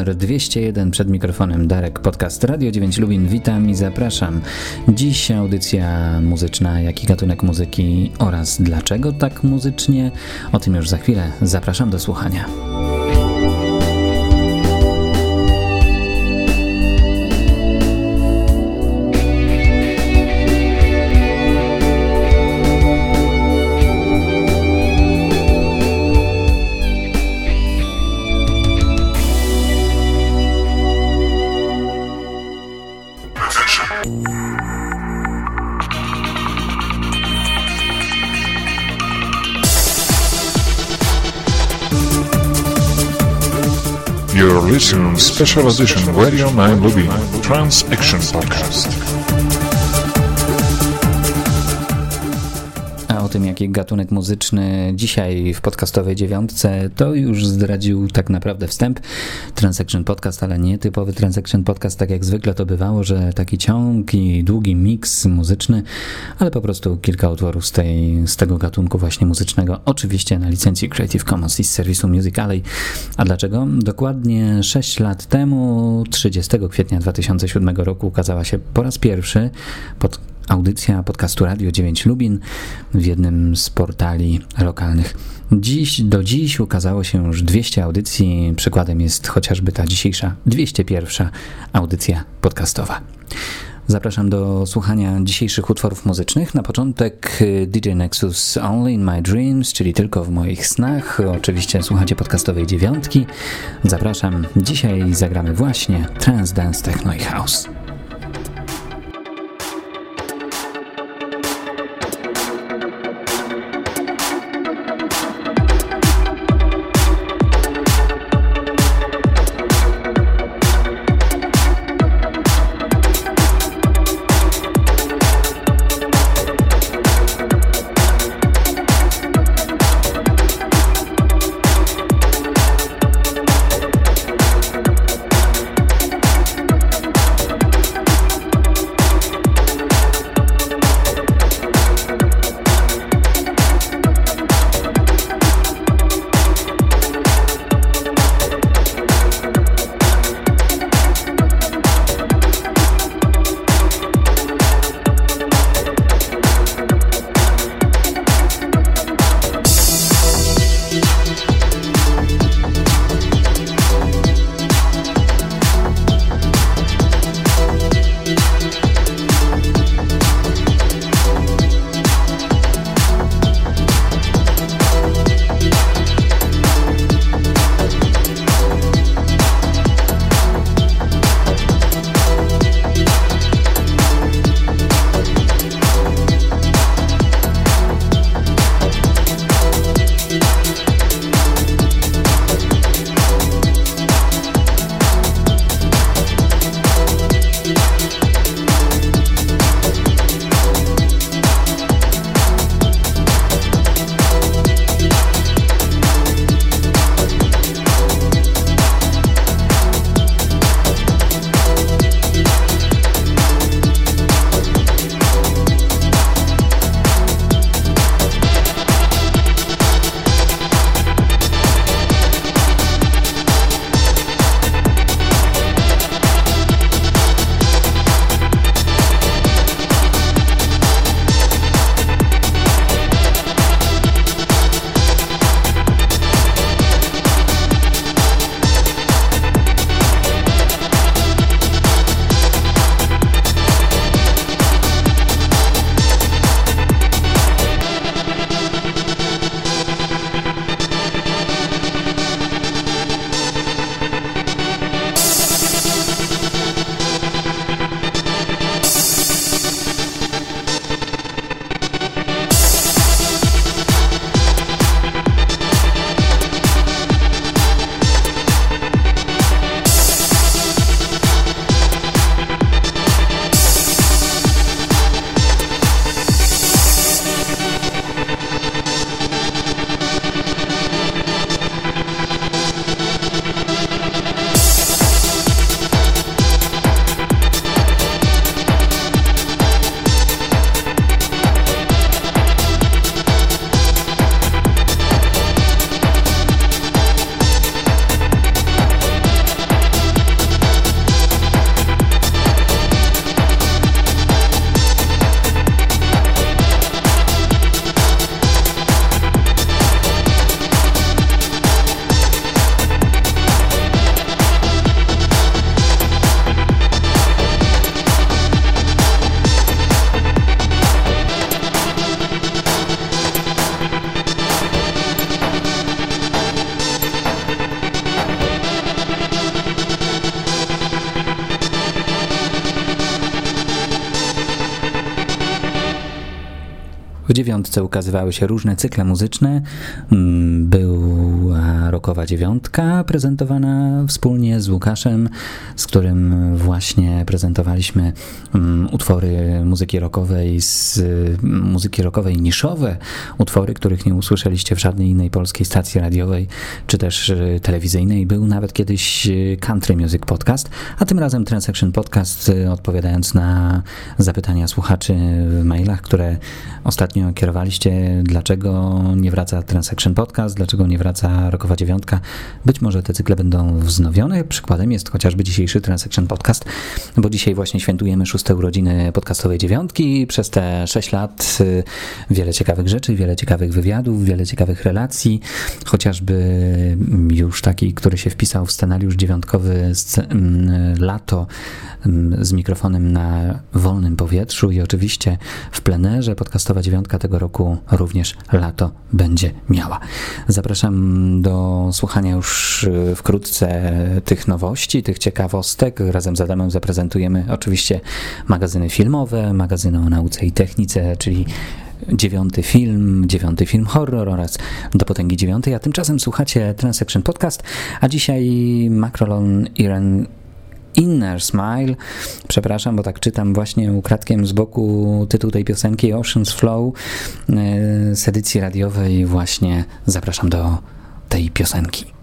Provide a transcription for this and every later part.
Numer 201 przed mikrofonem Darek, podcast Radio 9 Lubin. Witam i zapraszam. Dziś audycja muzyczna, jaki gatunek muzyki oraz dlaczego tak muzycznie. O tym już za chwilę. Zapraszam do słuchania. To Special Edition Radio 9 Lubin Trans Action Podcast. Tym, jaki gatunek muzyczny dzisiaj w podcastowej dziewiątce, to już zdradził tak naprawdę wstęp. Transaction Podcast, ale nie typowy Transaction Podcast, tak jak zwykle to bywało, że taki ciąg i długi miks muzyczny, ale po prostu kilka utworów z, tej, z tego gatunku właśnie muzycznego, oczywiście na licencji Creative Commons i z serwisu Music Alley. A dlaczego? Dokładnie 6 lat temu, 30 kwietnia 2007 roku ukazała się po raz pierwszy pod audycja podcastu Radio 9 Lubin w jednym z portali lokalnych. Dziś, do dziś ukazało się już 200 audycji, przykładem jest chociażby ta dzisiejsza 201 audycja podcastowa. Zapraszam do słuchania dzisiejszych utworów muzycznych. Na początek y, DJ Nexus Only in My Dreams, czyli tylko w moich snach. Oczywiście słuchacie podcastowej dziewiątki. Zapraszam. Dzisiaj zagramy właśnie Trance Dance Techno i House. Dziewiątce ukazywały się różne cykle muzyczne. Mm, była rokowa dziewiątka prezentowana wspólnie z Łukaszem, z którym właśnie prezentowaliśmy mm, utwory muzyki rockowej, z mm, muzyki rockowej niszowe, utwory, których nie usłyszeliście w żadnej innej polskiej stacji radiowej czy też y, telewizyjnej. Był nawet kiedyś y, Country Music Podcast, a tym razem Transaction Podcast, y, odpowiadając na zapytania słuchaczy w mailach, które ostatnio kierowaliście, dlaczego nie wraca Transaction Podcast, dlaczego nie wraca Rokowa Dziewiątka. Być może te cykle będą wznowione. Przykładem jest chociażby dzisiejszy Transaction Podcast, bo dzisiaj właśnie świętujemy szóste urodziny podcastowej dziewiątki. Przez te sześć lat wiele ciekawych rzeczy, wiele ciekawych wywiadów, wiele ciekawych relacji, chociażby już taki, który się wpisał w scenariusz dziewiątkowy lato z mikrofonem na wolnym powietrzu i oczywiście w plenerze podcastowa dziewiątka tego roku również lato będzie miała. Zapraszam do słuchania już y, wkrótce tych nowości, tych ciekawostek. Razem z Adamem zaprezentujemy oczywiście magazyny filmowe, magazyny o nauce i technice, czyli dziewiąty film, dziewiąty film horror oraz do potęgi dziewiątej, a tymczasem słuchacie Transaction Podcast, a dzisiaj Macrolon Iran Inner Smile. Przepraszam, bo tak czytam właśnie ukradkiem z boku tytuł tej piosenki Ocean's Flow e, z edycji radiowej. Właśnie zapraszam do tej piosenki.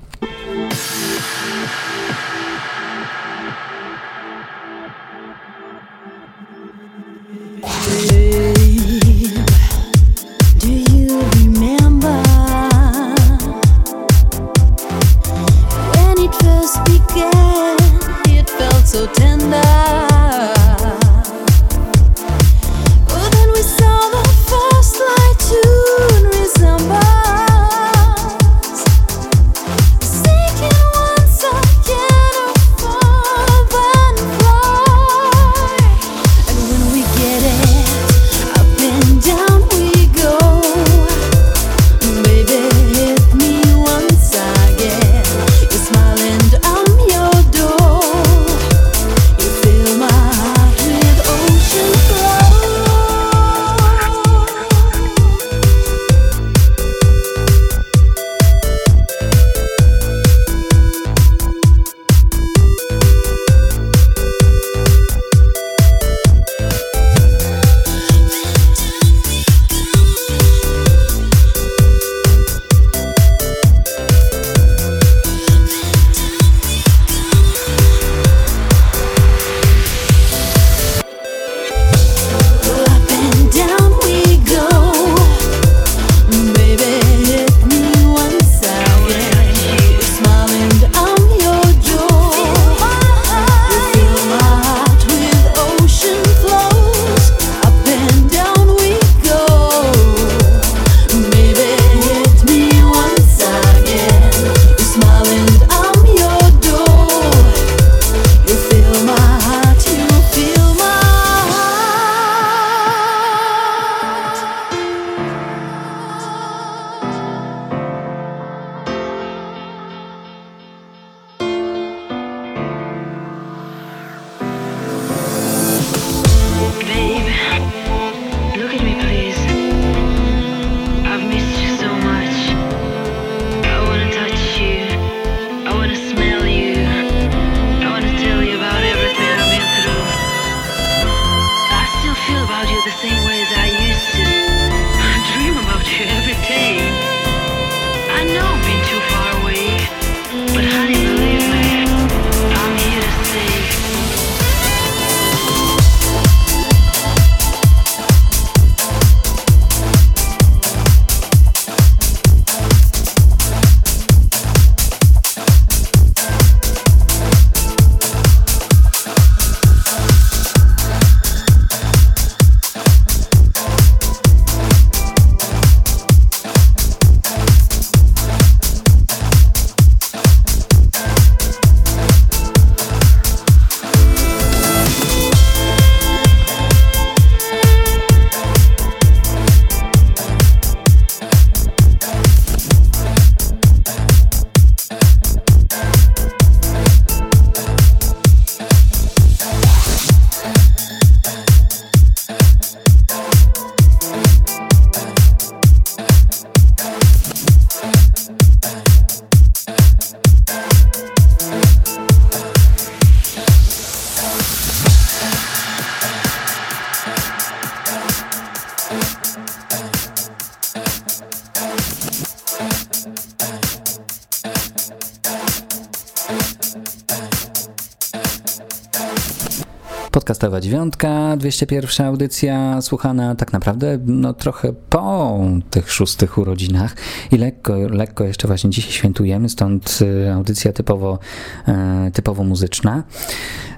Podcastowa dziewiątka, 201 audycja słuchana tak naprawdę no trochę po tych szóstych urodzinach i lekko, lekko jeszcze właśnie dzisiaj świętujemy, stąd y, audycja typowo, e, typowo muzyczna.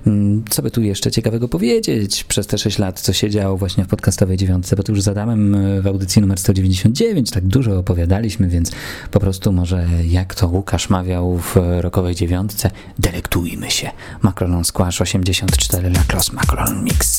Mm, co by tu jeszcze ciekawego powiedzieć przez te 6 lat, co się działo właśnie w podcastowej dziewiątce, bo tu już zadałem y, w audycji numer 199, tak dużo opowiadaliśmy, więc po prostu może jak to Łukasz mawiał w rokowej dziewiątce, delektujmy się. Macron Squash 84 La Cross Macron Mix.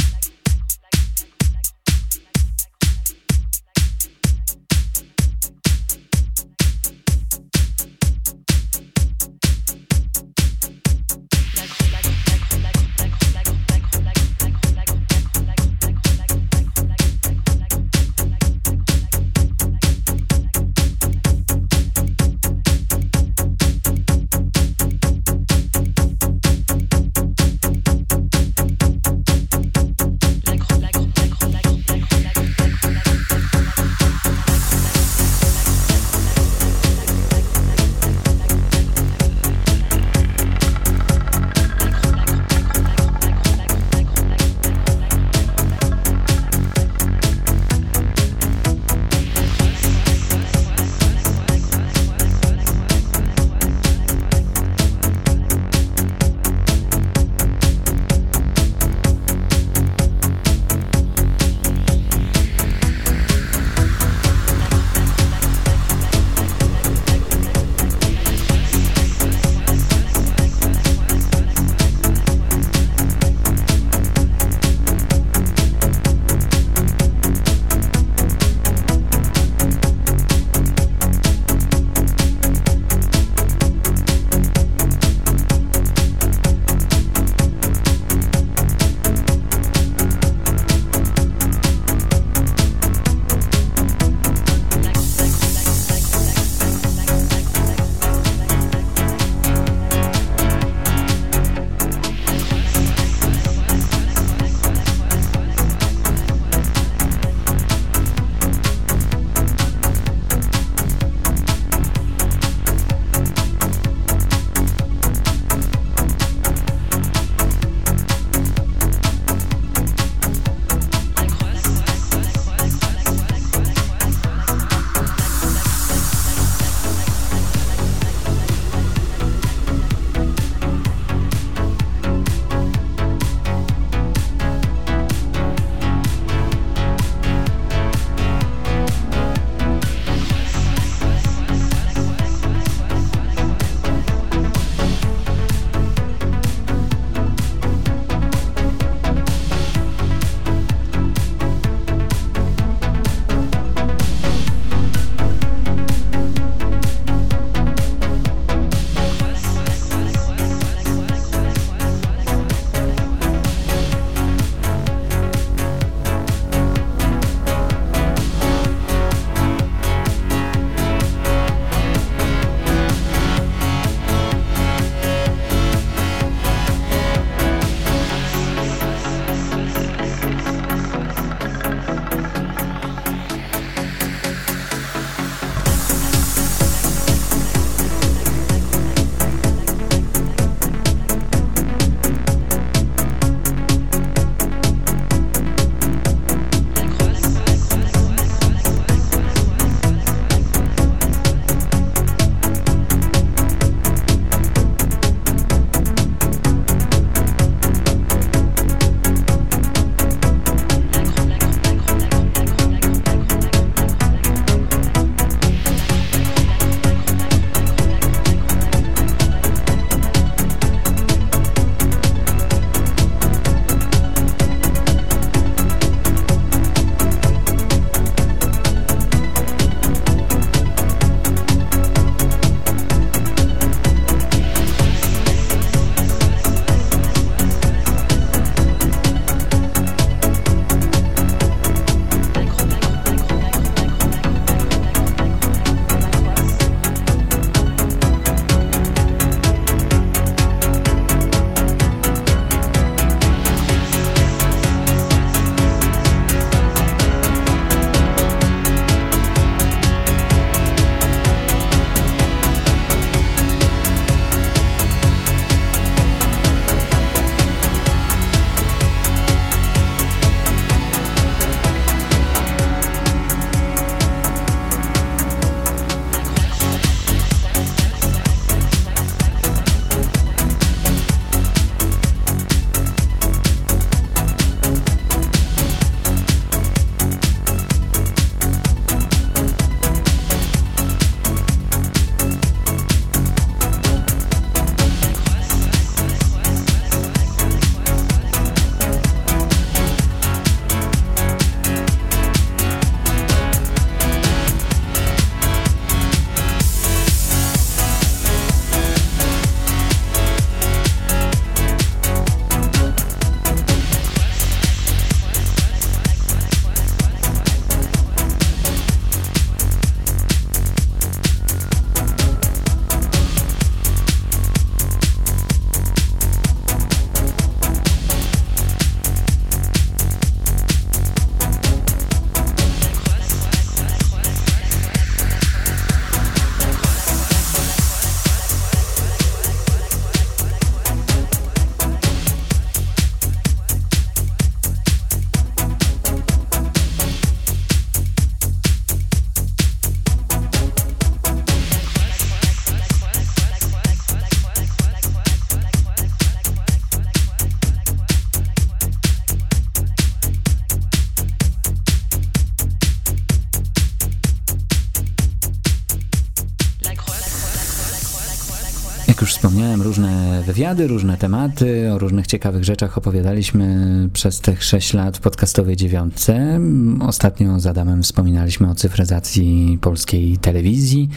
już wspomniałem, wywiady, różne tematy, o różnych ciekawych rzeczach opowiadaliśmy przez tych 6 lat w podcastowej dziewiątce. Ostatnio z Adamem wspominaliśmy o cyfryzacji polskiej telewizji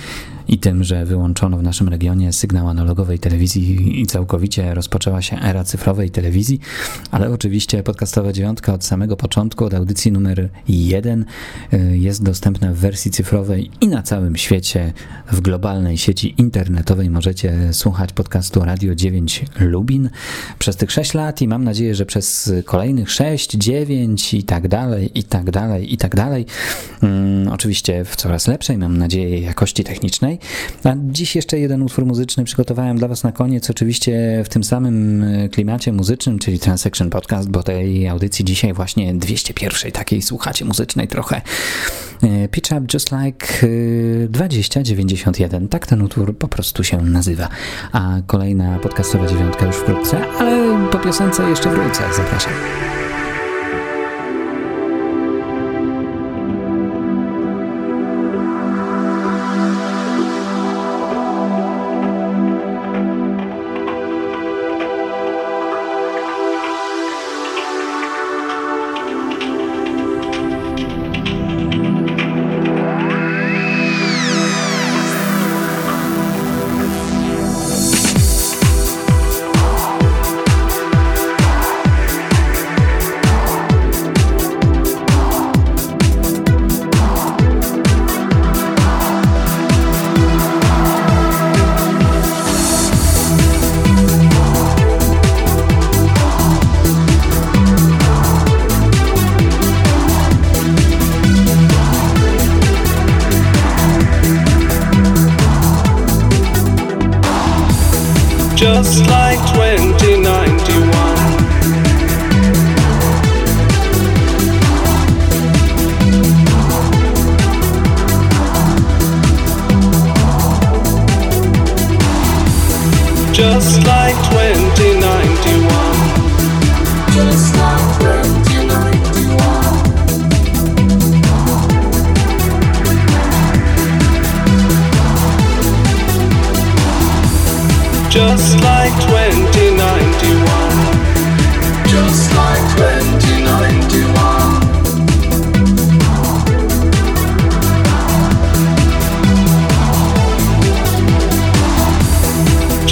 i tym, że wyłączono w naszym regionie sygnał analogowej telewizji i całkowicie rozpoczęła się era cyfrowej telewizji, ale oczywiście podcastowa dziewiątka od samego początku, od audycji numer 1 y, jest dostępna w wersji cyfrowej i na całym świecie w globalnej sieci internetowej. Możecie słuchać podcastu Radio 9 Lubin przez tych 6 lat i mam nadzieję, że przez kolejnych 6, 9 i tak dalej, i tak dalej, i tak dalej. Hmm, oczywiście w coraz lepszej, mam nadzieję, jakości technicznej. A dziś jeszcze jeden utwór muzyczny przygotowałem dla Was na koniec, oczywiście w tym samym klimacie muzycznym, czyli Transaction Podcast, bo tej audycji dzisiaj właśnie 201 takiej słuchacie muzycznej trochę. E, Pitch Up Just Like 2091, tak ten utwór po prostu się nazywa. A kolejna podcastowa dziewiątka już wkrótce, ale po piosence jeszcze wrócę. Zapraszam.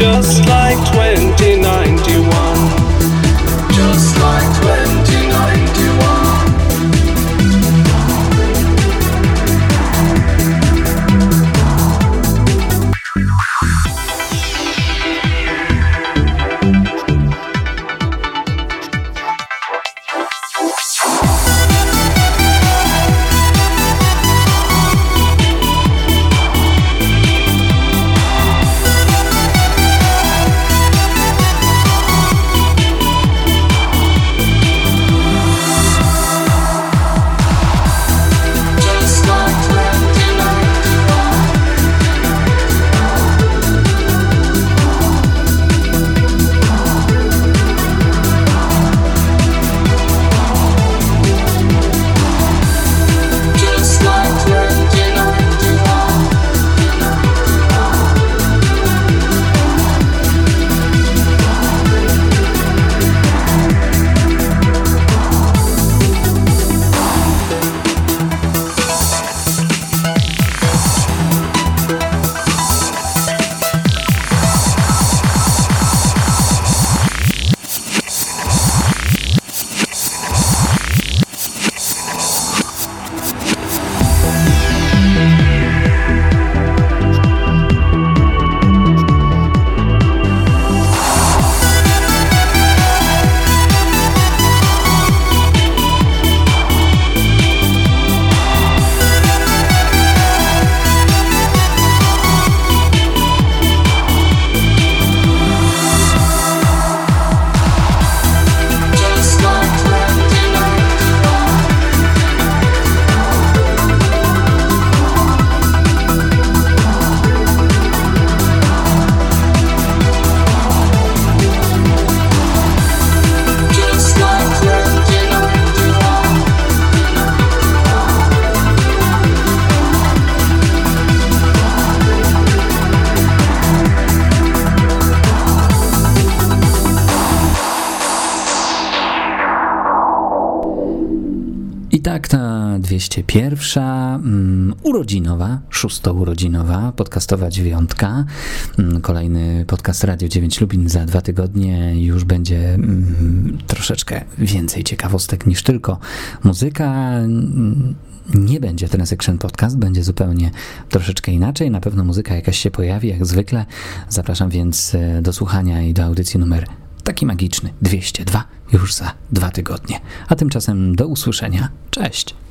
Just like 2091. 201. Mm, urodzinowa, szóstourodzinowa, podcastowa dziewiątka. Mm, kolejny podcast Radio 9 Lubin za dwa tygodnie już będzie mm, troszeczkę więcej ciekawostek niż tylko muzyka. Nie będzie ten Section Podcast, będzie zupełnie troszeczkę inaczej. Na pewno muzyka jakaś się pojawi, jak zwykle. Zapraszam więc e, do słuchania i do audycji numer taki magiczny 202 już za dwa tygodnie. A tymczasem do usłyszenia. Cześć!